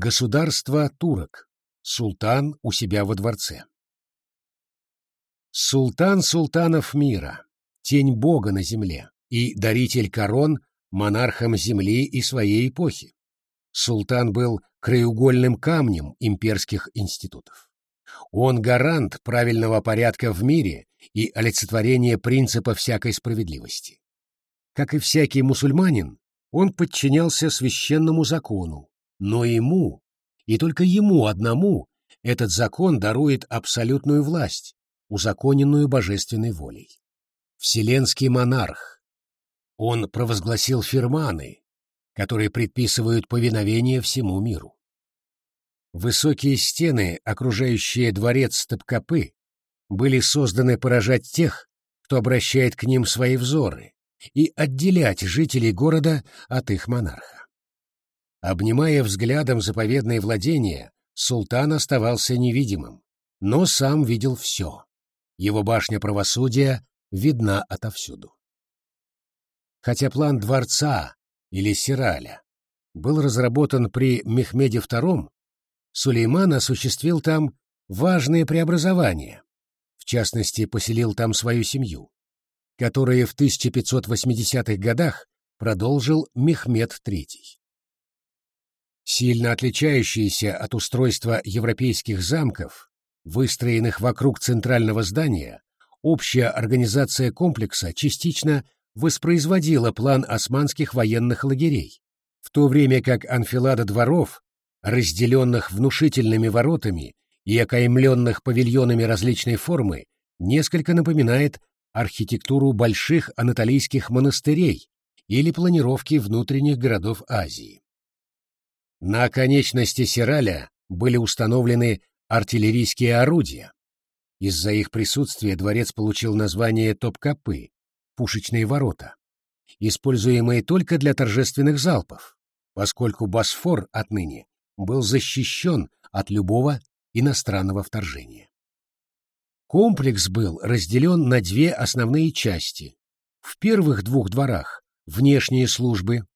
Государство турок. Султан у себя во дворце. Султан султанов мира, тень бога на земле и даритель корон монархам земли и своей эпохи. Султан был краеугольным камнем имперских институтов. Он гарант правильного порядка в мире и олицетворение принципа всякой справедливости. Как и всякий мусульманин, он подчинялся священному закону, но ему, и только ему одному, этот закон дарует абсолютную власть, узаконенную божественной волей. Вселенский монарх. Он провозгласил фирманы, которые предписывают повиновение всему миру. Высокие стены, окружающие дворец Топкапы, были созданы поражать тех, кто обращает к ним свои взоры, и отделять жителей города от их монарха. Обнимая взглядом заповедные владения, султан оставался невидимым, но сам видел все. Его башня правосудия видна отовсюду. Хотя план дворца или Сираля был разработан при Мехмеде II, Сулейман осуществил там важные преобразования, в частности, поселил там свою семью, которую в 1580-х годах продолжил Мехмед III. Сильно отличающиеся от устройства европейских замков, выстроенных вокруг центрального здания, общая организация комплекса частично воспроизводила план османских военных лагерей, в то время как анфилада дворов, разделенных внушительными воротами и окаймленных павильонами различной формы, несколько напоминает архитектуру больших анатолийских монастырей или планировки внутренних городов Азии. На оконечности Сираля были установлены артиллерийские орудия. Из-за их присутствия дворец получил название Топкапы — пушечные ворота, используемые только для торжественных залпов, поскольку Босфор отныне был защищен от любого иностранного вторжения. Комплекс был разделен на две основные части. В первых двух дворах — внешние службы,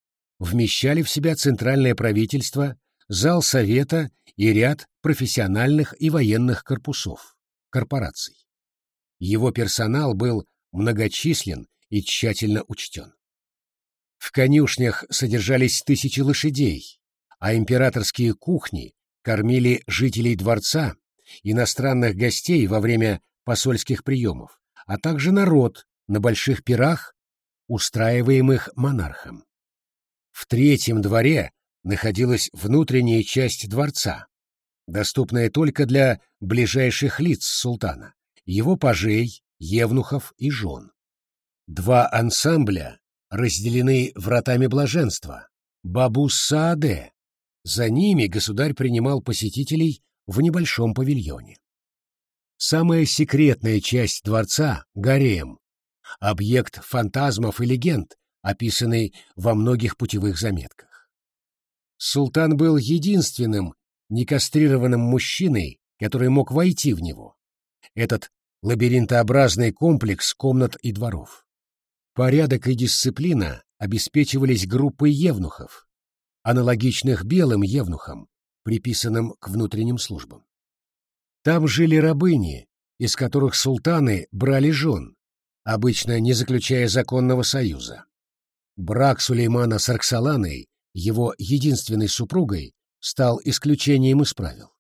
вмещали в себя центральное правительство, зал совета и ряд профессиональных и военных корпусов, корпораций. Его персонал был многочислен и тщательно учтен. В конюшнях содержались тысячи лошадей, а императорские кухни кормили жителей дворца, иностранных гостей во время посольских приемов, а также народ на больших пирах, устраиваемых монархом. В третьем дворе находилась внутренняя часть дворца, доступная только для ближайших лиц султана, его пажей, евнухов и жен. Два ансамбля разделены вратами блаженства, Бабус-Сааде. За ними государь принимал посетителей в небольшом павильоне. Самая секретная часть дворца — гарем, объект фантазмов и легенд, описанный во многих путевых заметках. Султан был единственным некастрированным мужчиной, который мог войти в него. Этот лабиринтообразный комплекс комнат и дворов. Порядок и дисциплина обеспечивались группой евнухов, аналогичных белым евнухам, приписанным к внутренним службам. Там жили рабыни, из которых султаны брали жен, обычно не заключая законного союза. Брак Сулеймана с Арксаланой, его единственной супругой, стал исключением из правил.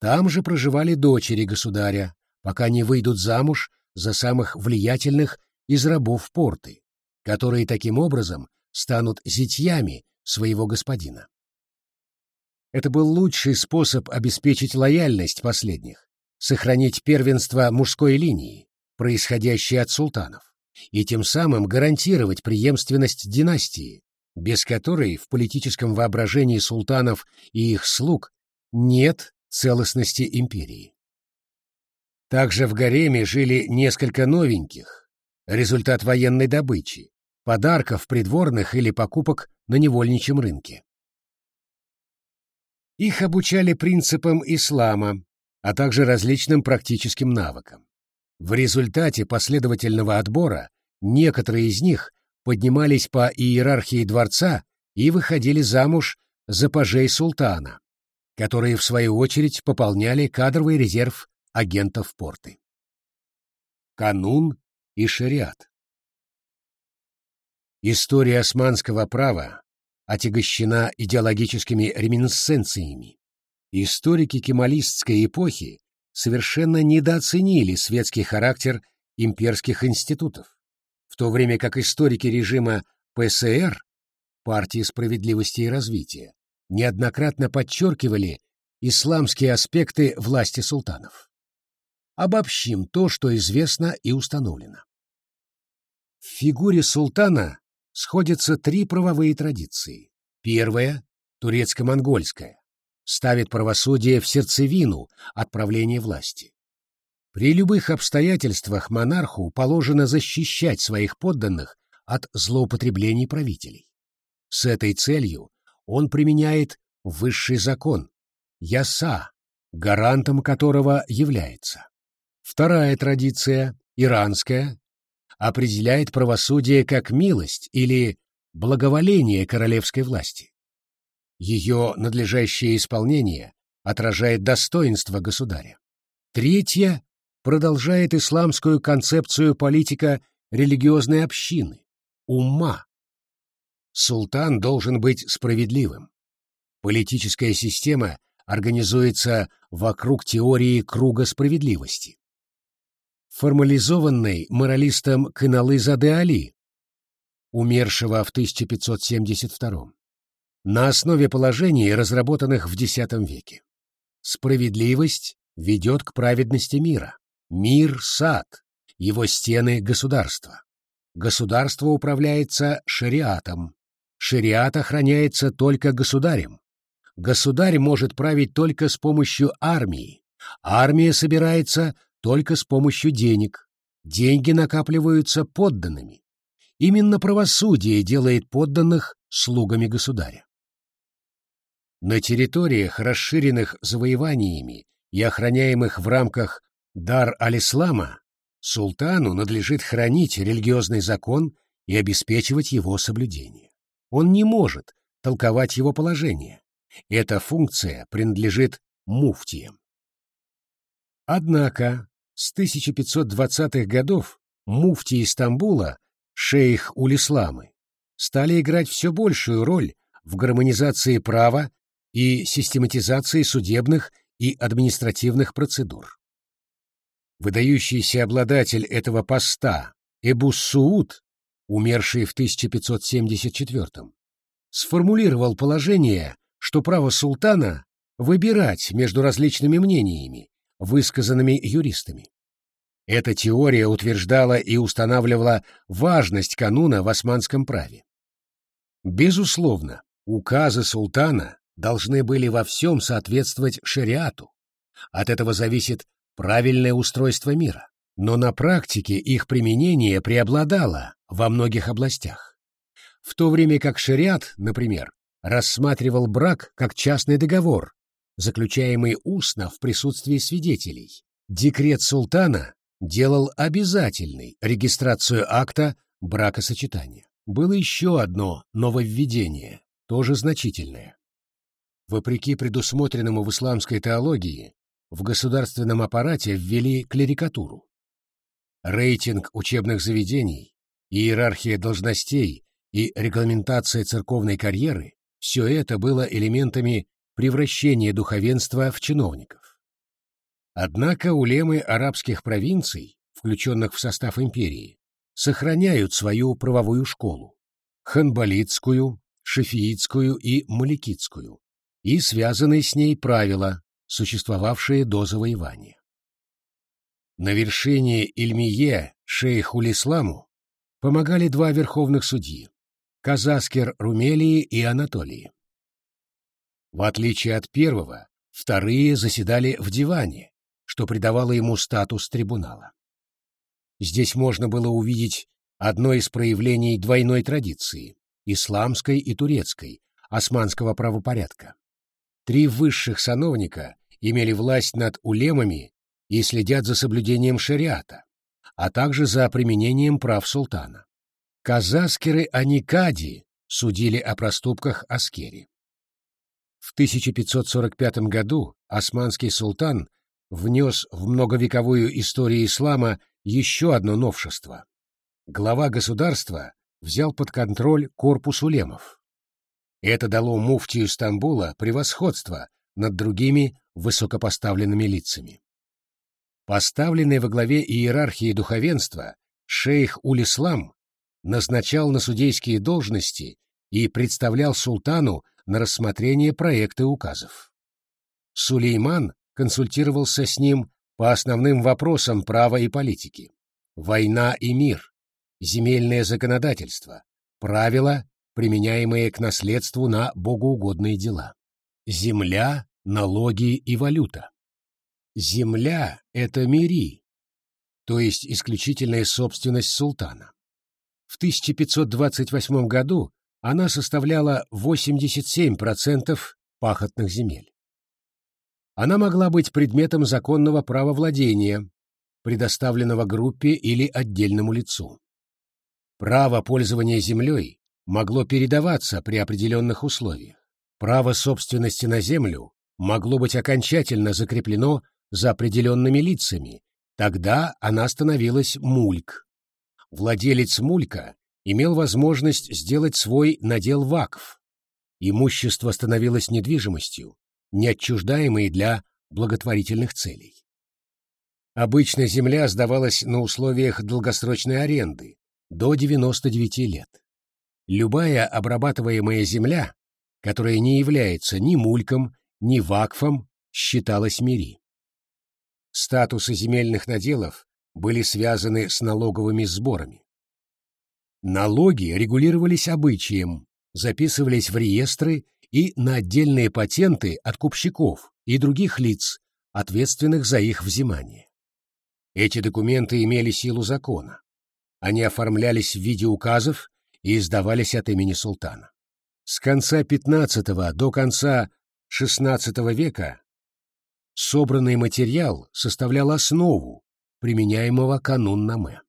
Там же проживали дочери государя, пока не выйдут замуж за самых влиятельных из рабов порты, которые таким образом станут зятьями своего господина. Это был лучший способ обеспечить лояльность последних, сохранить первенство мужской линии, происходящей от султанов и тем самым гарантировать преемственность династии, без которой в политическом воображении султанов и их слуг нет целостности империи. Также в гареме жили несколько новеньких, результат военной добычи, подарков придворных или покупок на невольничьем рынке. Их обучали принципам ислама, а также различным практическим навыкам. В результате последовательного отбора некоторые из них поднимались по иерархии дворца и выходили замуж за пажей султана, которые, в свою очередь, пополняли кадровый резерв агентов порты. Канун и шариат История османского права отягощена идеологическими реминесценциями. Историки кемалистской эпохи совершенно недооценили светский характер имперских институтов, в то время как историки режима ПСР, партии справедливости и развития, неоднократно подчеркивали исламские аспекты власти султанов. Обобщим то, что известно и установлено. В фигуре султана сходятся три правовые традиции. Первая – турецко-монгольская, ставит правосудие в сердцевину отправления власти. При любых обстоятельствах монарху положено защищать своих подданных от злоупотреблений правителей. С этой целью он применяет высший закон – яса, гарантом которого является. Вторая традиция, иранская, определяет правосудие как милость или благоволение королевской власти. Ее надлежащее исполнение отражает достоинство государя. Третья продолжает исламскую концепцию политика религиозной общины – умма. Султан должен быть справедливым. Политическая система организуется вокруг теории круга справедливости. Формализованной моралистом Каналы Заде Али, умершего в 1572 на основе положений, разработанных в X веке. Справедливость ведет к праведности мира. Мир — сад, его стены — государство. Государство управляется шариатом. Шариат охраняется только государем. Государь может править только с помощью армии. Армия собирается только с помощью денег. Деньги накапливаются подданными. Именно правосудие делает подданных слугами государя. На территориях, расширенных завоеваниями и охраняемых в рамках Дар-аль-Ислама султану надлежит хранить религиозный закон и обеспечивать его соблюдение. Он не может толковать его положение. Эта функция принадлежит муфтиям. Однако с 1520-х годов муфтии Стамбула, шейх Улисламы, стали играть все большую роль в гармонизации права и систематизации судебных и административных процедур. Выдающийся обладатель этого поста Эбу Сууд, умерший в 1574 сформулировал положение, что право султана выбирать между различными мнениями, высказанными юристами. Эта теория утверждала и устанавливала важность кануна в османском праве. Безусловно, указы султана должны были во всем соответствовать шариату. От этого зависит правильное устройство мира, но на практике их применение преобладало во многих областях. В то время как шариат, например, рассматривал брак как частный договор, заключаемый устно в присутствии свидетелей, декрет султана делал обязательной регистрацию акта бракосочетания. Было еще одно нововведение, тоже значительное. Вопреки предусмотренному в исламской теологии, в государственном аппарате ввели клерикатуру. Рейтинг учебных заведений, иерархия должностей и регламентация церковной карьеры – все это было элементами превращения духовенства в чиновников. Однако улемы арабских провинций, включенных в состав империи, сохраняют свою правовую школу – ханбалитскую, шафиитскую и маликитскую, и связанные с ней правила, существовавшие до завоевания. На вершине Ильмие шейху Лисламу помогали два верховных судьи – Казаскер Румелии и Анатолии. В отличие от первого, вторые заседали в диване, что придавало ему статус трибунала. Здесь можно было увидеть одно из проявлений двойной традиции – исламской и турецкой, османского правопорядка. Три высших сановника имели власть над улемами и следят за соблюдением шариата, а также за применением прав султана. Казаскеры Аникади судили о проступках Аскери. В 1545 году османский султан внес в многовековую историю ислама еще одно новшество. Глава государства взял под контроль корпус улемов. Это дало муфтию Стамбула превосходство над другими высокопоставленными лицами. Поставленный во главе иерархии духовенства, шейх Улислам назначал на судейские должности и представлял султану на рассмотрение проекты указов. Сулейман консультировался с ним по основным вопросам права и политики. Война и мир, земельное законодательство, правила, применяемые к наследству на богоугодные дела. Земля, налоги и валюта. Земля — это мири, то есть исключительная собственность султана. В 1528 году она составляла 87% пахотных земель. Она могла быть предметом законного права владения, предоставленного группе или отдельному лицу. Право пользования землей могло передаваться при определенных условиях. Право собственности на землю могло быть окончательно закреплено за определенными лицами, тогда она становилась мульк. Владелец мулька имел возможность сделать свой надел вакф. Имущество становилось недвижимостью, неотчуждаемой для благотворительных целей. Обычно земля сдавалась на условиях долгосрочной аренды до 99 лет. Любая обрабатываемая земля, которая не является ни мульком, ни вакфом, считалась мири. Статусы земельных наделов были связаны с налоговыми сборами. Налоги регулировались обычаем, записывались в реестры и на отдельные патенты от купщиков и других лиц, ответственных за их взимание. Эти документы имели силу закона. Они оформлялись в виде указов и издавались от имени султана. С конца XV до конца XVI века собранный материал составлял основу применяемого канун-наме.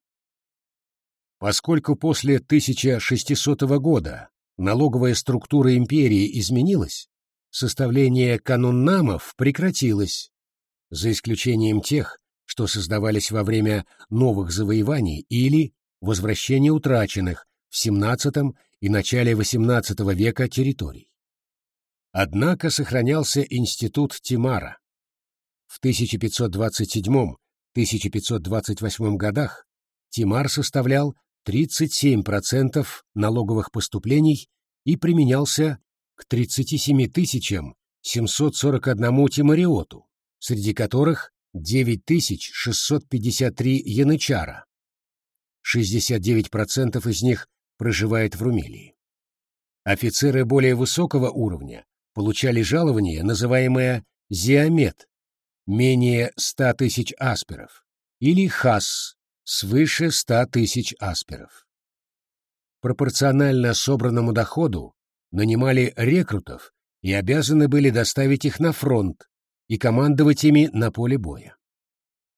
Поскольку после 1600 года налоговая структура империи изменилась, составление кануннамов прекратилось, за исключением тех, что создавались во время новых завоеваний или возвращения утраченных в XVII и начале XVIII века территорий. Однако сохранялся институт Тимара, в 1527-1528 годах Тимар составлял 37% налоговых поступлений и применялся к 37 741 тимариоту, среди которых 9653 янычара. 69% из них проживает в Румелии. Офицеры более высокого уровня получали жалование, называемое «зиамет», менее 100 тысяч асперов, или хас свыше 100 тысяч асперов. Пропорционально собранному доходу нанимали рекрутов и обязаны были доставить их на фронт и командовать ими на поле боя.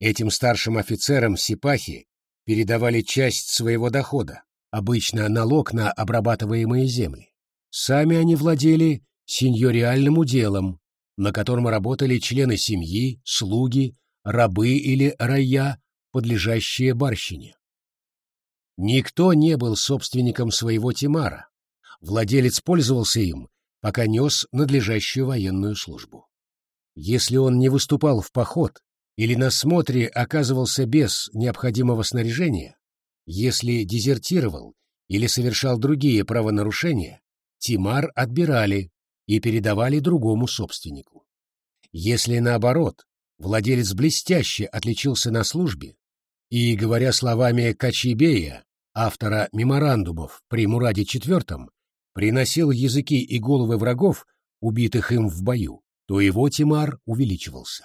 Этим старшим офицерам сипахи передавали часть своего дохода, обычно налог на обрабатываемые земли. Сами они владели сеньориальным уделом, на котором работали члены семьи, слуги, рабы или рая, подлежащие барщине. Никто не был собственником своего Тимара. Владелец пользовался им, пока нес надлежащую военную службу. Если он не выступал в поход или на смотре оказывался без необходимого снаряжения, если дезертировал или совершал другие правонарушения, Тимар отбирали, и передавали другому собственнику. Если наоборот, владелец блестяще отличился на службе и, говоря словами Качибея, автора меморандумов при Мураде IV, приносил языки и головы врагов, убитых им в бою, то его Тимар увеличивался.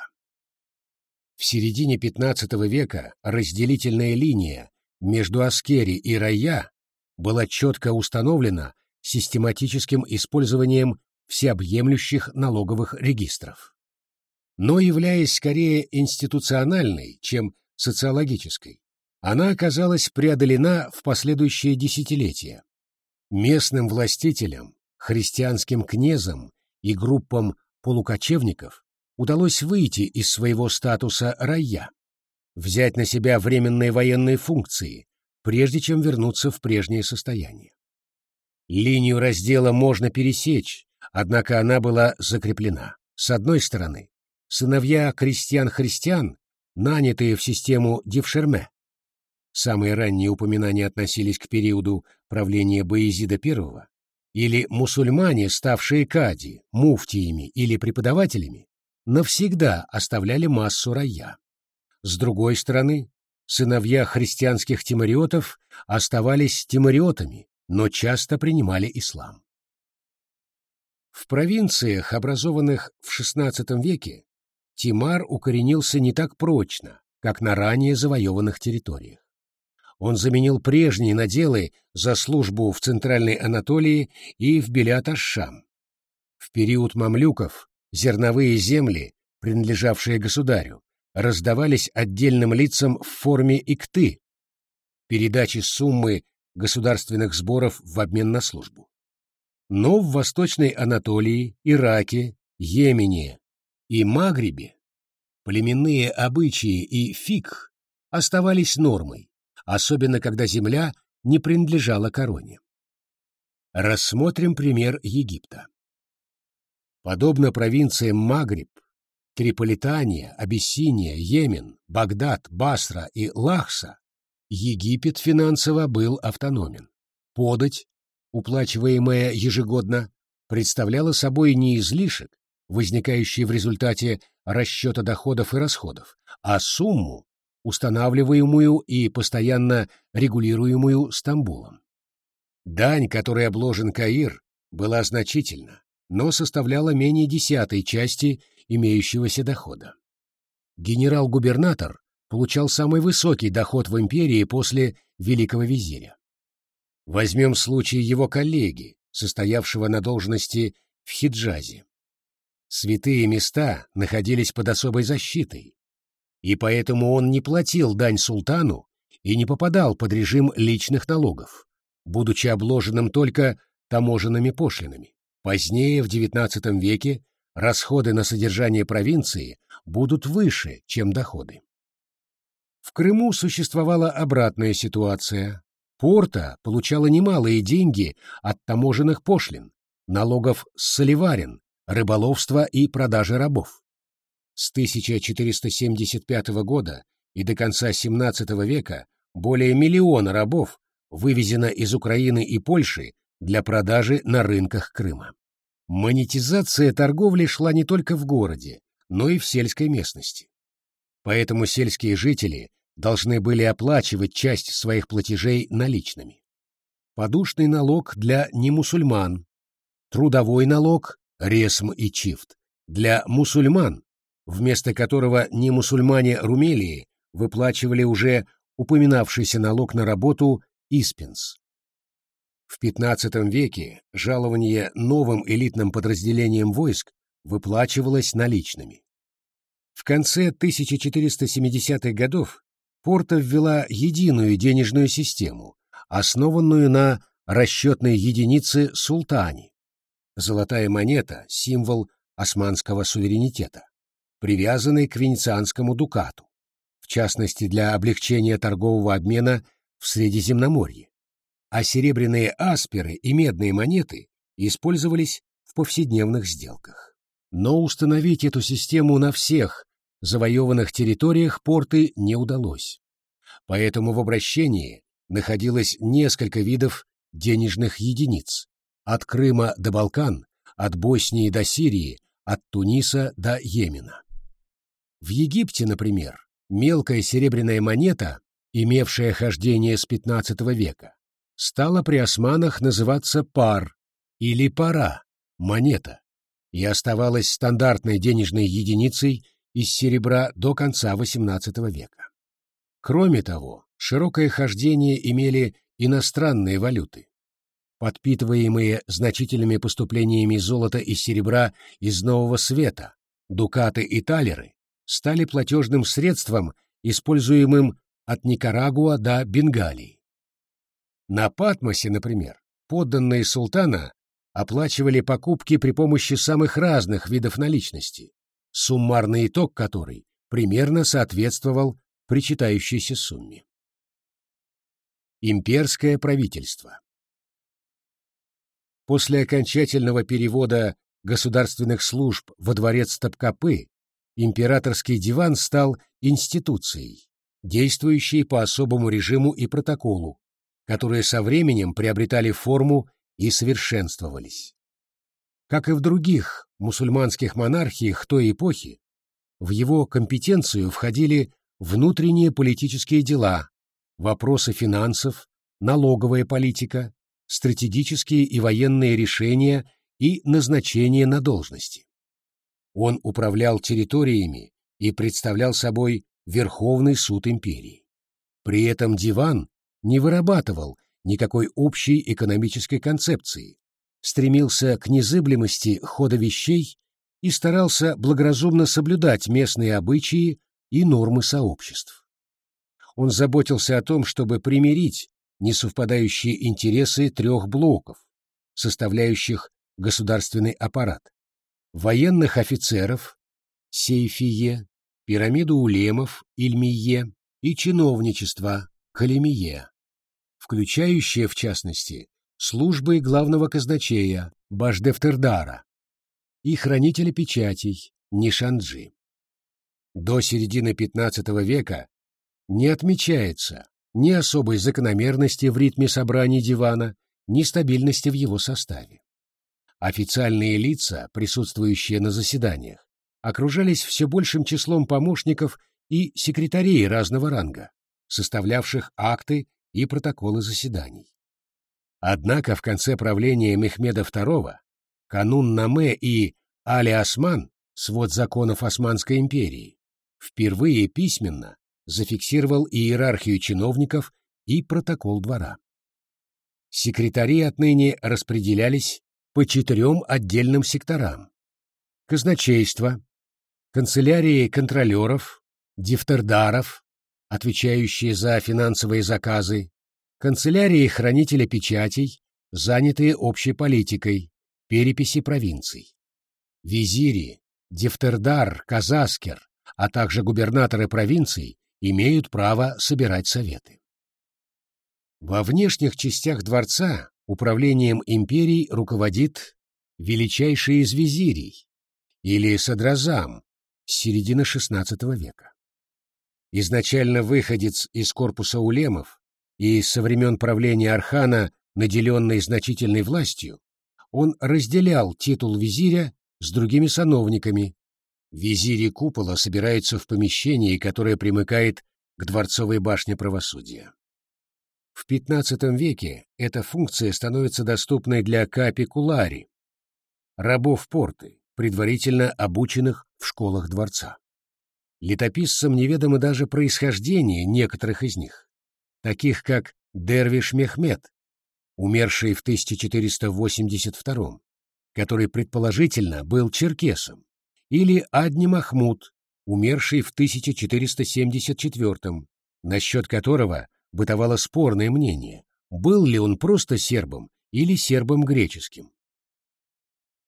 В середине XV века разделительная линия между Аскери и Рая была четко установлена систематическим использованием всеобъемлющих налоговых регистров. Но являясь скорее институциональной, чем социологической, она оказалась преодолена в последующие десятилетия. Местным властителям, христианским князам и группам полукочевников удалось выйти из своего статуса рая, взять на себя временные военные функции, прежде чем вернуться в прежнее состояние. Линию раздела можно пересечь, однако она была закреплена. С одной стороны, сыновья крестьян-христиан, нанятые в систему Девшерме. Самые ранние упоминания относились к периоду правления Боязида I, или мусульмане, ставшие кади, муфтиями или преподавателями, навсегда оставляли массу рая. С другой стороны, сыновья христианских тимариотов оставались тимариотами, но часто принимали ислам. В провинциях, образованных в XVI веке, Тимар укоренился не так прочно, как на ранее завоеванных территориях. Он заменил прежние наделы за службу в Центральной Анатолии и в Белят-Аш-Шам. В период мамлюков зерновые земли, принадлежавшие государю, раздавались отдельным лицам в форме икты, передачи суммы государственных сборов в обмен на службу. Но в Восточной Анатолии, Ираке, Йемене и Магрибе племенные обычаи и фикх оставались нормой, особенно когда земля не принадлежала короне. Рассмотрим пример Египта. Подобно провинциям Магриб, Триполитания, Абиссиния, Йемен, Багдад, Басра и Лахса, Египет финансово был автономен. Подать, уплачиваемая ежегодно, представляла собой не излишек, возникающий в результате расчета доходов и расходов, а сумму, устанавливаемую и постоянно регулируемую Стамбулом. Дань, которой обложен Каир, была значительна, но составляла менее десятой части имеющегося дохода. Генерал-губернатор получал самый высокий доход в империи после великого визиря. Возьмем случай его коллеги, состоявшего на должности в Хиджазе. Святые места находились под особой защитой, и поэтому он не платил дань султану и не попадал под режим личных налогов, будучи обложенным только таможенными пошлинами. Позднее, в XIX веке, расходы на содержание провинции будут выше, чем доходы. В Крыму существовала обратная ситуация. Порта получала немалые деньги от таможенных пошлин, налогов с соливарен, рыболовства и продажи рабов. С 1475 года и до конца XVII века более миллиона рабов вывезено из Украины и Польши для продажи на рынках Крыма. Монетизация торговли шла не только в городе, но и в сельской местности. Поэтому сельские жители должны были оплачивать часть своих платежей наличными. Подушный налог для немусульман, трудовой налог, ресм и чифт, для мусульман, вместо которого немусульмане Румелии выплачивали уже упоминавшийся налог на работу испенс. В XV веке жалование новым элитным подразделениям войск выплачивалось наличными. В конце 1470-х годов Порта ввела единую денежную систему, основанную на расчетной единице султани. Золотая монета – символ османского суверенитета, привязанный к венецианскому дукату, в частности для облегчения торгового обмена в Средиземноморье а серебряные асперы и медные монеты использовались в повседневных сделках. Но установить эту систему на всех завоеванных территориях порты не удалось. Поэтому в обращении находилось несколько видов денежных единиц, от Крыма до Балкан, от Боснии до Сирии, от Туниса до Йемена. В Египте, например, мелкая серебряная монета, имевшая хождение с XV века, стала при османах называться пар или пара, монета, и оставалась стандартной денежной единицей из серебра до конца XVIII века. Кроме того, широкое хождение имели иностранные валюты, подпитываемые значительными поступлениями золота и серебра из Нового Света, дукаты и талеры, стали платежным средством, используемым от Никарагуа до Бенгалии. На Патмосе, например, подданные султана оплачивали покупки при помощи самых разных видов наличности, суммарный итог которой примерно соответствовал причитающейся сумме. Имперское правительство После окончательного перевода государственных служб во дворец Топкапы императорский диван стал институцией, действующей по особому режиму и протоколу, которые со временем приобретали форму и совершенствовались. Как и в других мусульманских монархиях той эпохи, в его компетенцию входили внутренние политические дела, вопросы финансов, налоговая политика, стратегические и военные решения и назначение на должности. Он управлял территориями и представлял собой Верховный суд империи. При этом диван не вырабатывал никакой общей экономической концепции, стремился к незыблемости хода вещей и старался благоразумно соблюдать местные обычаи и нормы сообществ. Он заботился о том, чтобы примирить несовпадающие интересы трех блоков, составляющих государственный аппарат, военных офицеров, сейфие, пирамиду улемов, ильмие и чиновничество, калемие включающее, в частности, службы главного казначея Башдефтердара и хранителя печатей Нишанджи. До середины XV века не отмечается ни особой закономерности в ритме собраний дивана, ни стабильности в его составе. Официальные лица, присутствующие на заседаниях, окружались все большим числом помощников и секретарей разного ранга, составлявших акты и протоколы заседаний. Однако в конце правления Мехмеда II канун Наме и Али Осман, свод законов Османской империи, впервые письменно зафиксировал иерархию чиновников и протокол двора. Секретари отныне распределялись по четырем отдельным секторам. Казначейство, канцелярии контролеров, дифтердаров, отвечающие за финансовые заказы, канцелярии хранителя печатей, занятые общей политикой, переписи провинций. Визири, Дефтердар, Казаскер, а также губернаторы провинций имеют право собирать советы. Во внешних частях дворца управлением империй руководит величайший из визирей, или садразам, с середины XVI века изначально выходец из корпуса улемов и со времен правления Архана, наделенный значительной властью, он разделял титул визиря с другими сановниками. Визири купола собираются в помещении, которое примыкает к дворцовой башне правосудия. В XV веке эта функция становится доступной для капикулари, рабов порты, предварительно обученных в школах дворца. Летописцам неведомо даже происхождение некоторых из них, таких как Дервиш Мехмед, умерший в 1482 который предположительно был черкесом, или Адни Махмуд, умерший в 1474 насчет которого бытовало спорное мнение, был ли он просто сербом или сербом греческим.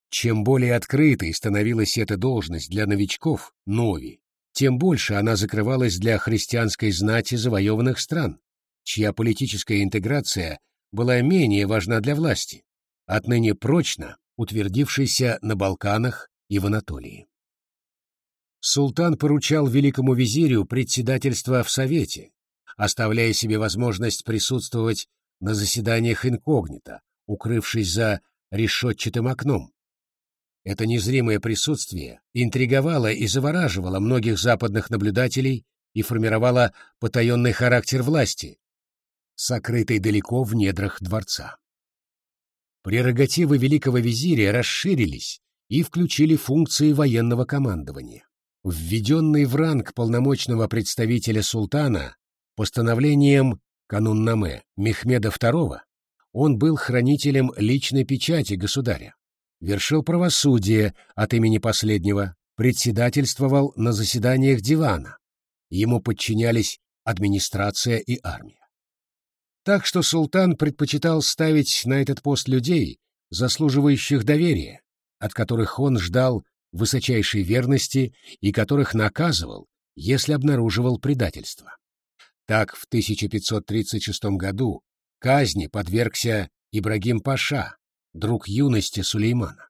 Чем более открытой становилась эта должность для новичков, нови, тем больше она закрывалась для христианской знати завоеванных стран, чья политическая интеграция была менее важна для власти, отныне прочно утвердившейся на Балканах и в Анатолии. Султан поручал великому визирю председательство в Совете, оставляя себе возможность присутствовать на заседаниях инкогнито, укрывшись за решетчатым окном, это незримое присутствие интриговало и завораживало многих западных наблюдателей и формировало потаенный характер власти, сокрытый далеко в недрах дворца. Прерогативы великого визиря расширились и включили функции военного командования. Введенный в ранг полномочного представителя султана постановлением канун-наме Мехмеда II, он был хранителем личной печати государя вершил правосудие от имени последнего, председательствовал на заседаниях дивана. Ему подчинялись администрация и армия. Так что султан предпочитал ставить на этот пост людей, заслуживающих доверия, от которых он ждал высочайшей верности и которых наказывал, если обнаруживал предательство. Так в 1536 году казни подвергся Ибрагим Паша, друг юности Сулеймана.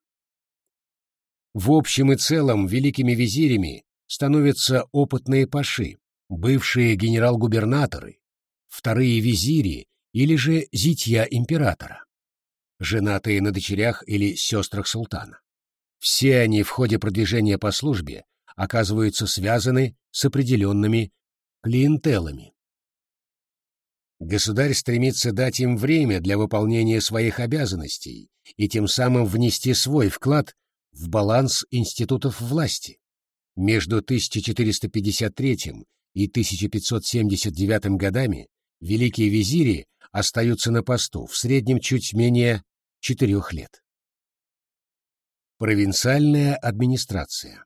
В общем и целом великими визирями становятся опытные паши, бывшие генерал-губернаторы, вторые визири или же зятья императора, женатые на дочерях или сестрах султана. Все они в ходе продвижения по службе оказываются связаны с определенными клиентелами. Государь стремится дать им время для выполнения своих обязанностей и тем самым внести свой вклад в баланс институтов власти. Между 1453 и 1579 годами великие визири остаются на посту в среднем чуть менее четырех лет. Провинциальная администрация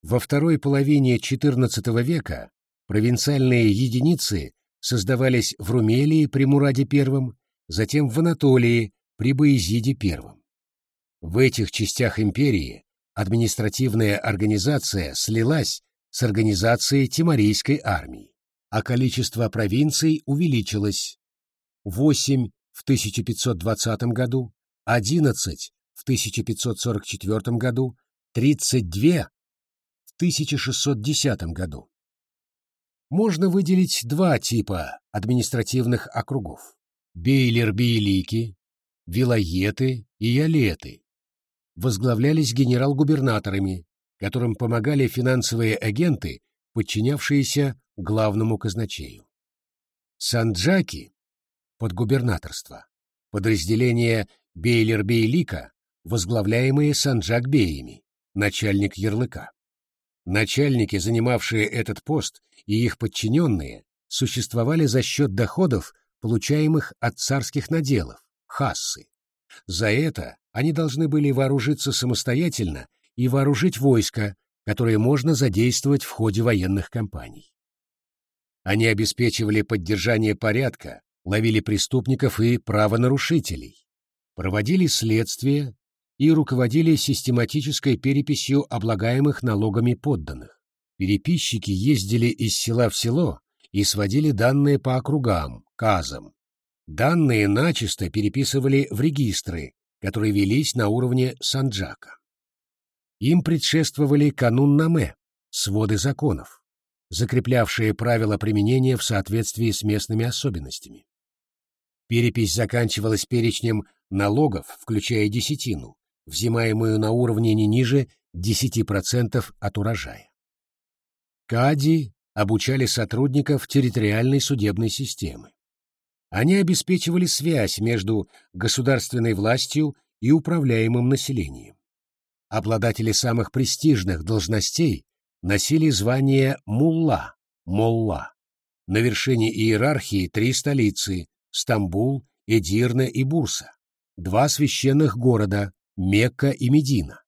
Во второй половине XIV века провинциальные единицы создавались в Румелии при Мураде I, затем в Анатолии при Боязиде I. В этих частях империи административная организация слилась с организацией Тиморийской армии, а количество провинций увеличилось. 8 в 1520 году, 11 в 1544 году, 32 в 1610 году можно выделить два типа административных округов – Бейлер-Бейлики, Вилоеты и Ялеты. Возглавлялись генерал-губернаторами, которым помогали финансовые агенты, подчинявшиеся главному казначею. Санджаки – подгубернаторство, подразделение Бейлер-Бейлика, возглавляемые Санджак-Беями, начальник ярлыка. Начальники, занимавшие этот пост, и их подчиненные существовали за счет доходов, получаемых от царских наделов, хассы. За это они должны были вооружиться самостоятельно и вооружить войско, которое можно задействовать в ходе военных кампаний. Они обеспечивали поддержание порядка, ловили преступников и правонарушителей, проводили следствие и руководили систематической переписью облагаемых налогами подданных. Переписчики ездили из села в село и сводили данные по округам, казам. Данные начисто переписывали в регистры, которые велись на уровне Санджака. Им предшествовали канун-наме, своды законов, закреплявшие правила применения в соответствии с местными особенностями. Перепись заканчивалась перечнем налогов, включая десятину, взимаемую на уровне не ниже 10% от урожая. КАДИ обучали сотрудников территориальной судебной системы. Они обеспечивали связь между государственной властью и управляемым населением. Обладатели самых престижных должностей носили звание мулла, молла. На вершине иерархии три столицы – Стамбул, Эдирна и Бурса, два священных города Мекка и Медина.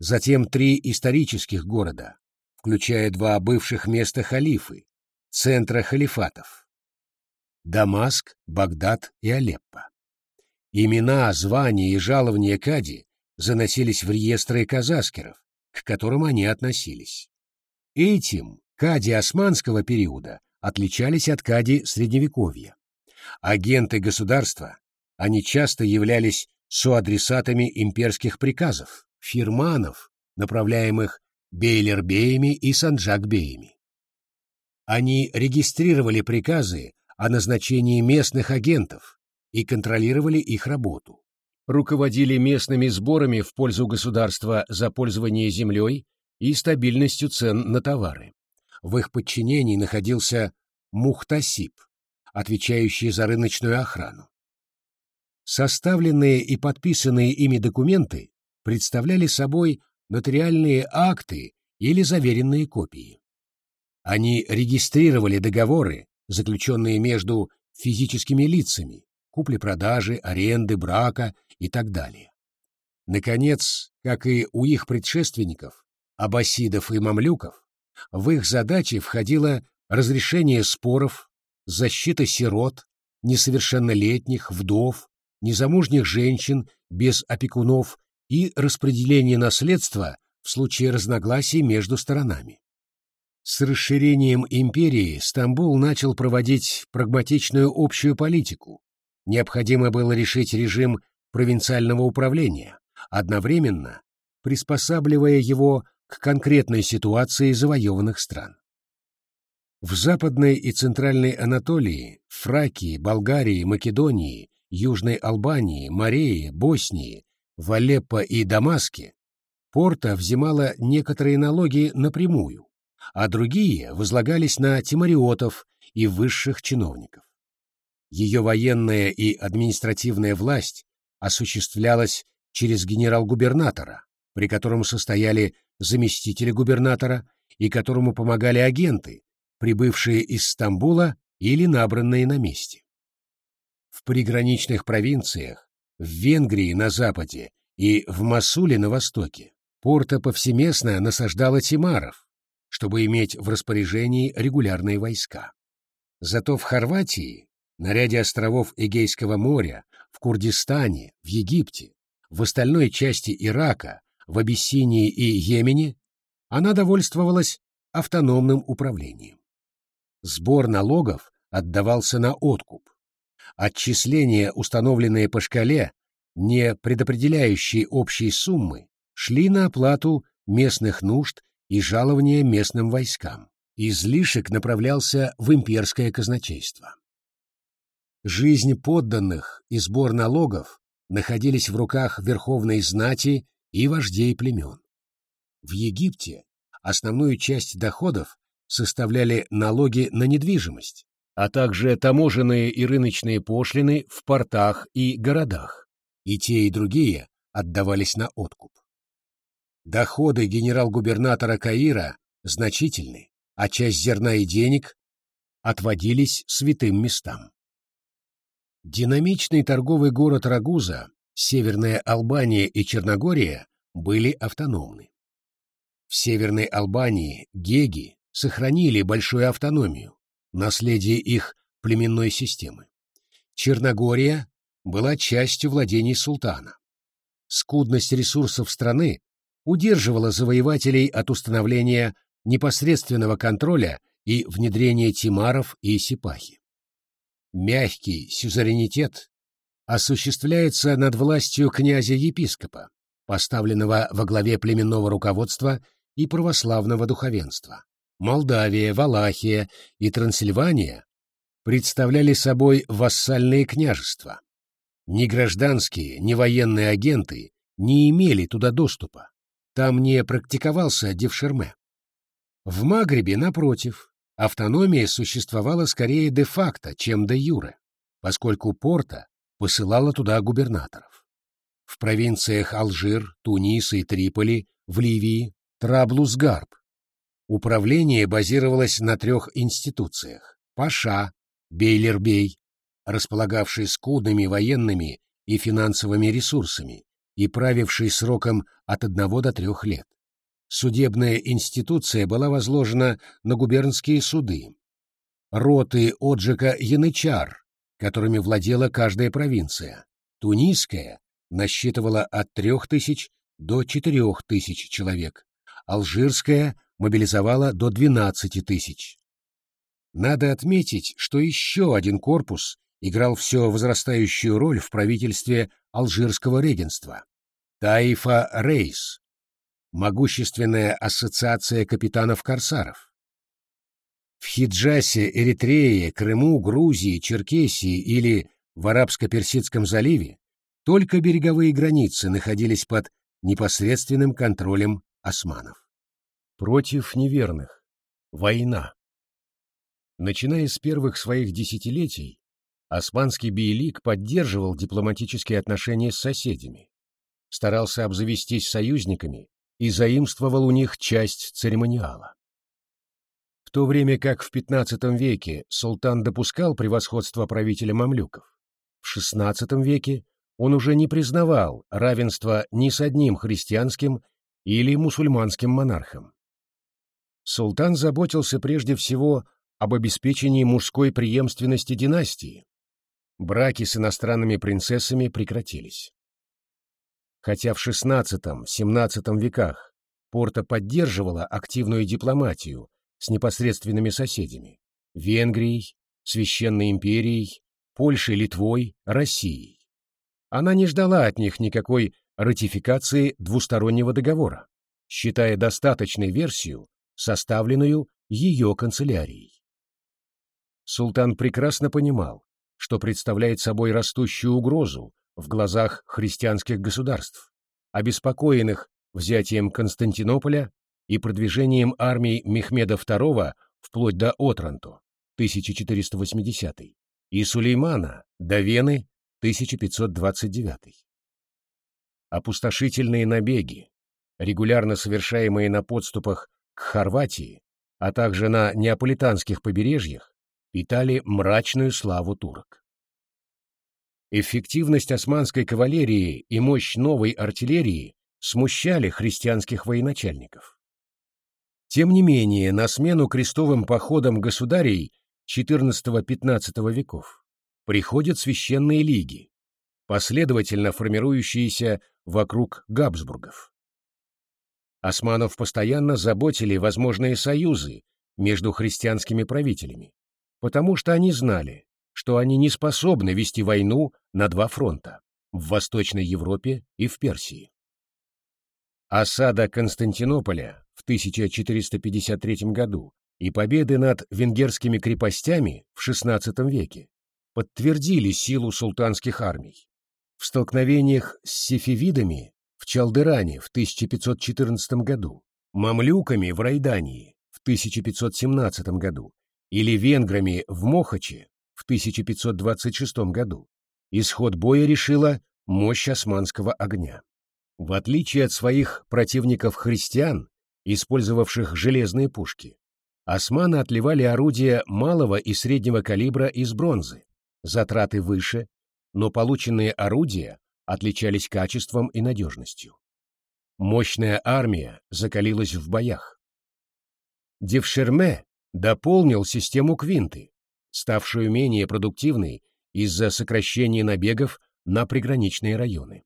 Затем три исторических города, включая два бывших места халифы, центра халифатов. Дамаск, Багдад и Алеппо. Имена, звания и жалования Кади заносились в реестры казаскеров, к которым они относились. Этим Кади османского периода отличались от Кади Средневековья. Агенты государства, они часто являлись соадресатами имперских приказов, фирманов, направляемых Бейлербеями и Санджакбеями. Они регистрировали приказы о назначении местных агентов и контролировали их работу, руководили местными сборами в пользу государства за пользование землей и стабильностью цен на товары. В их подчинении находился Мухтасиб, отвечающий за рыночную охрану. Составленные и подписанные ими документы представляли собой нотариальные акты или заверенные копии. Они регистрировали договоры, заключенные между физическими лицами, купли-продажи, аренды, брака и так далее. Наконец, как и у их предшественников, аббасидов и мамлюков, в их задачи входило разрешение споров, защита сирот, несовершеннолетних, вдов, незамужних женщин без опекунов и распределение наследства в случае разногласий между сторонами. С расширением империи Стамбул начал проводить прагматичную общую политику. Необходимо было решить режим провинциального управления, одновременно приспосабливая его к конкретной ситуации завоеванных стран. В Западной и Центральной Анатолии, Фракии, Болгарии, Македонии, Южной Албании, Марее, Боснии, в Алеппо и Дамаске Порта взимала некоторые налоги напрямую, а другие возлагались на тимариотов и высших чиновников. Ее военная и административная власть осуществлялась через генерал-губернатора, при котором состояли заместители губернатора и которому помогали агенты, прибывшие из Стамбула или набранные на месте. В приграничных провинциях, в Венгрии на западе и в Масуле на востоке, Порта повсеместно насаждала тимаров, чтобы иметь в распоряжении регулярные войска. Зато в Хорватии, на ряде островов Эгейского моря, в Курдистане, в Египте, в остальной части Ирака, в Абиссинии и Йемене она довольствовалась автономным управлением. Сбор налогов отдавался на откуп. Отчисления, установленные по шкале, не предопределяющие общей суммы, шли на оплату местных нужд и жалования местным войскам. Излишек направлялся в имперское казначейство. Жизнь подданных и сбор налогов находились в руках верховной знати и вождей племен. В Египте основную часть доходов составляли налоги на недвижимость, а также таможенные и рыночные пошлины в портах и городах, и те и другие отдавались на откуп. Доходы генерал-губернатора Каира значительны, а часть зерна и денег отводились святым местам. Динамичный торговый город Рагуза, Северная Албания и Черногория были автономны. В Северной Албании геги сохранили большую автономию, наследие их племенной системы. Черногория была частью владений султана. Скудность ресурсов страны удерживала завоевателей от установления непосредственного контроля и внедрения тимаров и сипахи. Мягкий сюзеренитет осуществляется над властью князя-епископа, поставленного во главе племенного руководства и православного духовенства. Молдавия, Валахия и Трансильвания представляли собой вассальные княжества. Ни гражданские, ни военные агенты не имели туда доступа. Там не практиковался девшерме. В Магребе, напротив, автономия существовала скорее де-факто, чем де-юре, поскольку Порта посылала туда губернаторов. В провинциях Алжир, Тунис и Триполи, в Ливии, Траблус-Гарб. Управление базировалось на трех институциях – Паша, Бейлербей, располагавший скудными военными и финансовыми ресурсами, и правивший сроком от одного до трех лет. Судебная институция была возложена на губернские суды. Роты Оджика Янычар, которыми владела каждая провинция. Тунисская насчитывала от трех тысяч до четырех тысяч человек. Алжирская мобилизовала до двенадцати тысяч. Надо отметить, что еще один корпус играл все возрастающую роль в правительстве алжирского регенства. Таифа Рейс, могущественная ассоциация капитанов-корсаров. В Хиджасе, Эритрее, Крыму, Грузии, Черкесии или в Арабско-Персидском заливе только береговые границы находились под непосредственным контролем османов. Против неверных. Война. Начиная с первых своих десятилетий, османский бейлик поддерживал дипломатические отношения с соседями, старался обзавестись союзниками и заимствовал у них часть церемониала. В то время как в XV веке султан допускал превосходство правителя мамлюков, в XVI веке он уже не признавал равенства ни с одним христианским или мусульманским монархом. Султан заботился прежде всего об обеспечении мужской преемственности династии, браки с иностранными принцессами прекратились. Хотя в XVI-XVII веках Порта поддерживала активную дипломатию с непосредственными соседями – Венгрией, Священной империей, Польшей, Литвой, Россией. Она не ждала от них никакой ратификации двустороннего договора, считая достаточной версию, составленную ее канцелярией. Султан прекрасно понимал, что представляет собой растущую угрозу в глазах христианских государств, обеспокоенных взятием Константинополя и продвижением армий Мехмеда II вплоть до Отранту, 1480 и Сулеймана до Вены, 1529 Опустошительные набеги, регулярно совершаемые на подступах к Хорватии, а также на неаполитанских побережьях, питали мрачную славу турок. Эффективность османской кавалерии и мощь новой артиллерии смущали христианских военачальников. Тем не менее, на смену крестовым походам государей XIV-XV веков приходят священные лиги, последовательно формирующиеся вокруг Габсбургов. Османов постоянно заботили возможные союзы между христианскими правителями, потому что они знали, что они не способны вести войну на два фронта – в Восточной Европе и в Персии. Осада Константинополя в 1453 году и победы над венгерскими крепостями в XVI веке подтвердили силу султанских армий. В столкновениях с сефевидами в Чалдыране в 1514 году, мамлюками в Райдании в 1517 году или венграми в Мохаче в 1526 году, исход боя решила мощь османского огня. В отличие от своих противников-христиан, использовавших железные пушки, османы отливали орудия малого и среднего калибра из бронзы, затраты выше, но полученные орудия отличались качеством и надежностью. Мощная армия закалилась в боях. Девшерме дополнил систему Квинты, ставшую менее продуктивной из-за сокращения набегов на приграничные районы.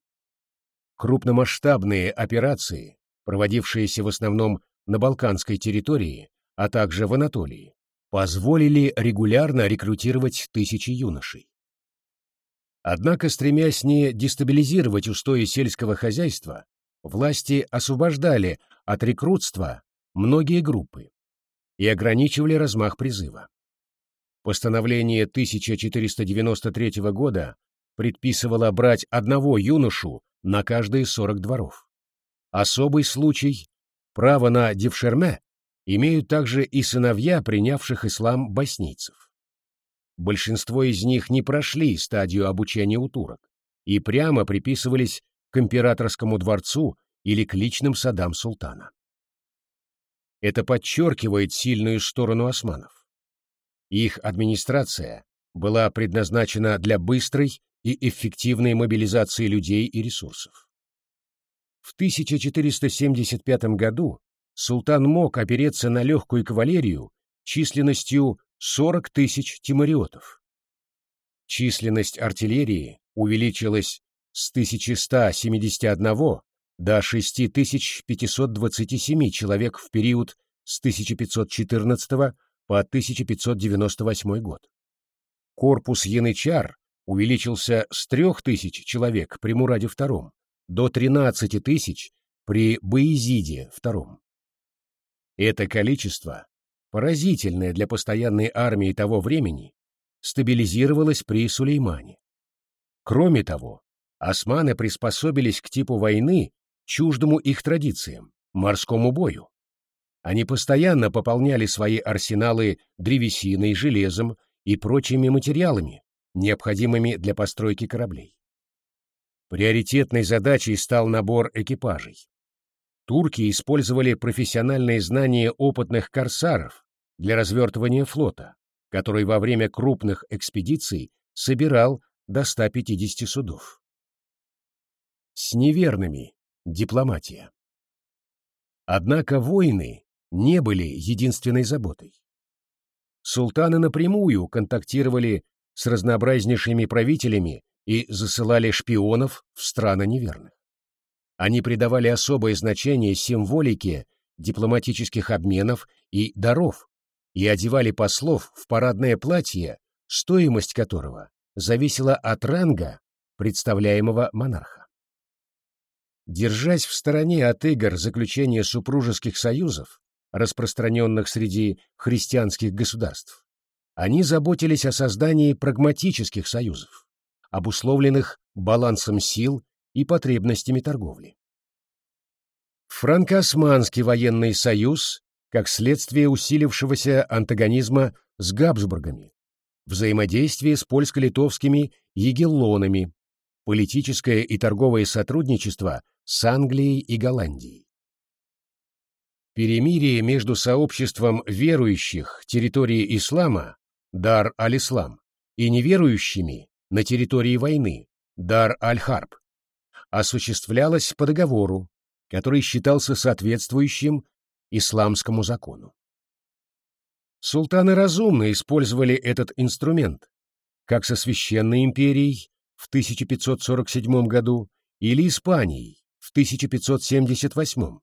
Крупномасштабные операции, проводившиеся в основном на Балканской территории, а также в Анатолии, позволили регулярно рекрутировать тысячи юношей. Однако, стремясь не дестабилизировать устои сельского хозяйства, власти освобождали от рекрутства многие группы и ограничивали размах призыва. Постановление 1493 года предписывало брать одного юношу на каждые 40 дворов. Особый случай – право на девшерме имеют также и сыновья принявших ислам боснийцев. Большинство из них не прошли стадию обучения у турок и прямо приписывались к императорскому дворцу или к личным садам султана. Это подчеркивает сильную сторону османов. Их администрация была предназначена для быстрой и эффективной мобилизации людей и ресурсов. В 1475 году султан мог опереться на легкую кавалерию численностью 40 тысяч тимариотов. Численность артиллерии увеличилась с 1171 до 6527 человек в период с 1514 по 1598 год. Корпус янычар увеличился с 3000 человек при Мураде II до 13 тысяч при Баизиде II. Это количество, поразительное для постоянной армии того времени, стабилизировалось при Сулеймане. Кроме того, османы приспособились к типу войны, чуждому их традициям, морскому бою. Они постоянно пополняли свои арсеналы древесиной, железом и прочими материалами, необходимыми для постройки кораблей. Приоритетной задачей стал набор экипажей турки использовали профессиональные знания опытных корсаров для развертывания флота, который во время крупных экспедиций собирал до 150 судов. С неверными дипломатия. Однако войны не были единственной заботой. Султаны напрямую контактировали с разнообразнейшими правителями и засылали шпионов в страны неверных. Они придавали особое значение символике дипломатических обменов и даров и одевали послов в парадное платье, стоимость которого зависела от ранга представляемого монарха. Держась в стороне от игр заключения супружеских союзов, распространенных среди христианских государств, они заботились о создании прагматических союзов, обусловленных балансом сил и потребностями торговли. Франко-османский военный союз как следствие усилившегося антагонизма с Габсбургами, взаимодействие с польско-литовскими егеллонами, политическое и торговое сотрудничество с Англией и Голландией. Перемирие между сообществом верующих территории ислама, Дар аль-Ислам, и неверующими на территории войны, Дар аль-Харб, осуществлялось по договору, который считался соответствующим исламскому закону. Султаны разумно использовали этот инструмент, как со Священной империей в 1547 году или Испанией в 1578,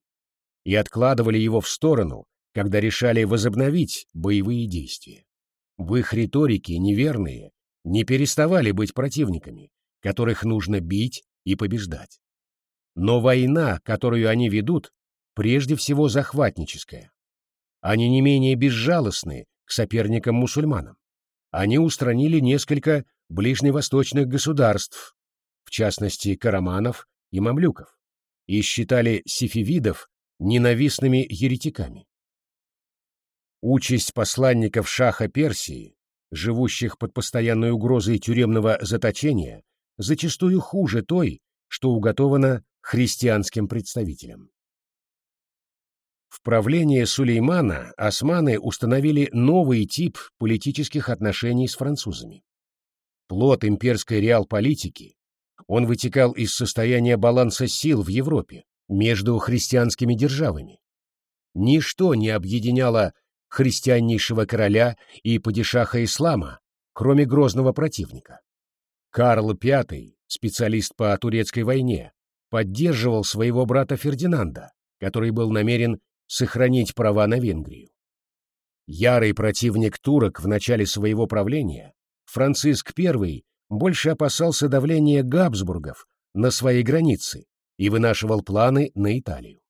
и откладывали его в сторону, когда решали возобновить боевые действия. В их риторике неверные не переставали быть противниками, которых нужно бить и побеждать. Но война, которую они ведут, прежде всего захватническая. Они не менее безжалостны к соперникам-мусульманам. Они устранили несколько ближневосточных государств, в частности караманов и мамлюков, и считали сифивидов ненавистными еретиками. Участь посланников шаха Персии, живущих под постоянной угрозой тюремного заточения, зачастую хуже той, что уготовано христианским представителям. В правлении Сулеймана османы установили новый тип политических отношений с французами. Плод имперской реал-политики, он вытекал из состояния баланса сил в Европе между христианскими державами. Ничто не объединяло христианнейшего короля и падишаха ислама, кроме грозного противника. Карл V, специалист по турецкой войне, поддерживал своего брата Фердинанда, который был намерен сохранить права на Венгрию. Ярый противник турок в начале своего правления, Франциск I больше опасался давления Габсбургов на свои границы и вынашивал планы на Италию.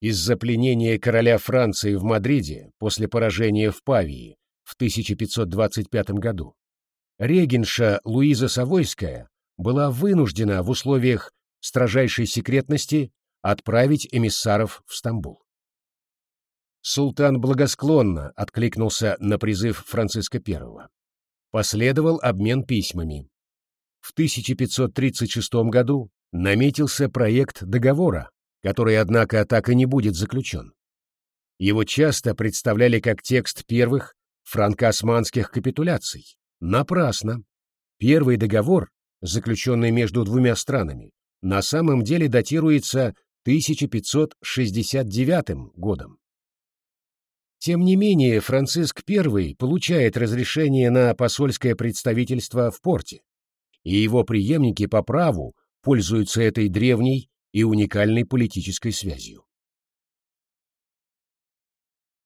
Из-за пленения короля Франции в Мадриде после поражения в Павии в 1525 году регенша Луиза Савойская была вынуждена в условиях строжайшей секретности отправить эмиссаров в Стамбул. Султан благосклонно откликнулся на призыв Франциска I. Последовал обмен письмами. В 1536 году наметился проект договора, который, однако, так и не будет заключен. Его часто представляли как текст первых франко-османских капитуляций. Напрасно. Первый договор заключенный между двумя странами, на самом деле датируется 1569 годом. Тем не менее, Франциск I получает разрешение на посольское представительство в порте, и его преемники по праву пользуются этой древней и уникальной политической связью.